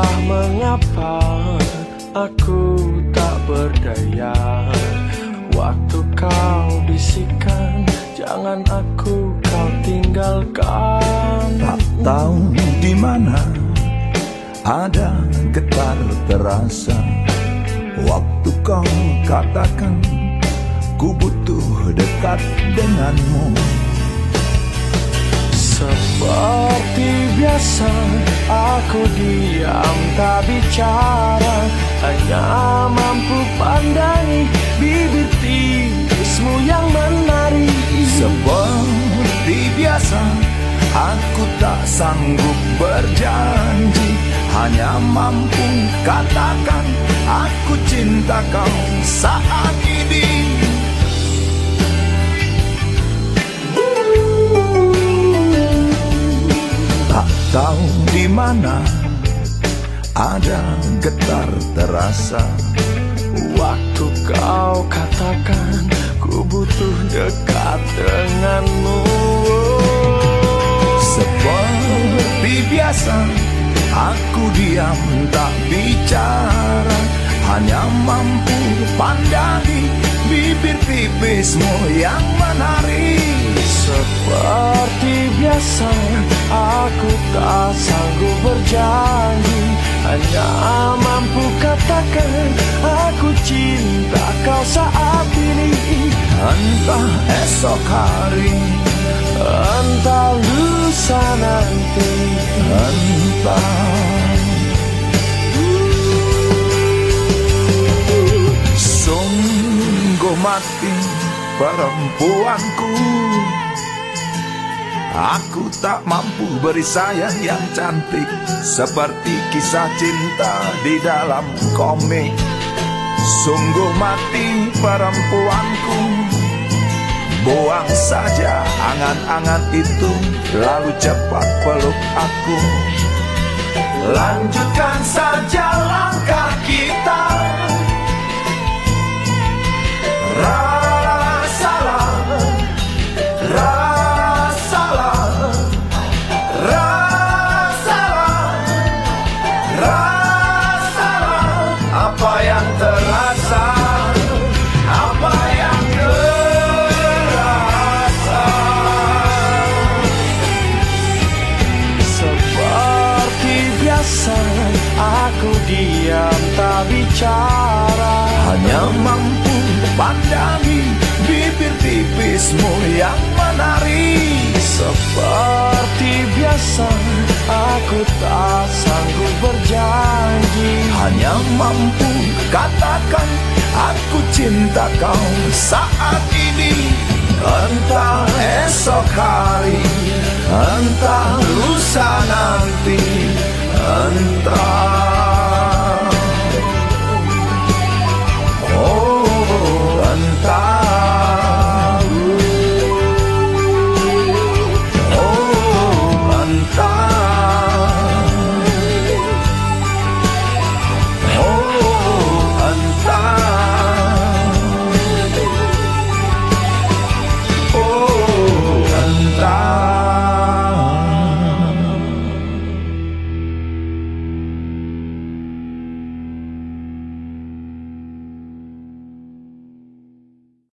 Entah mengapa aku tak berdaya. Waktu kau bisikan Jangan aku kau tinggalkan. Tak tahu di mana Ada getar terasa. Waktu kau katakan Ku butuh dekat denganmu. Seperti biasa aku diam tak bicara. Hanya mampu pandangi bibir tipismu yang menari. Seperti biasa aku tak sanggup berjanji. Hanya mampu katakan aku cinta kau saat ini tahu di mana? Ada getar terasa. Waktu kau katakan ku butuh dekat denganmu. Seperti biasa Aku diam tak bicara. Hanya mampu pandangi Bibir tipismu yang menari. Seperti biasa aku tak sanggup berjanji. Hanya mampu katakan aku cinta kau saat ini. Entah esok hari Entah lusa nanti mati perempuanku. Aku tak mampu beri sayang yang cantik Seperti kisah cinta di dalam komik. Sungguh mati perempuanku. Buang saja angan-angan itu Lalu cepat peluk aku. Lanjutkan saja diam tak bicara. Hanya mampu pandangi bibir tipismu yang menari. Seperti biasa aku tak sanggup berjanji. Hanya mampu katakan aku cinta kau saat ini. Entah esok hari Entah lusa nanti Entah